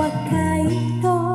若いと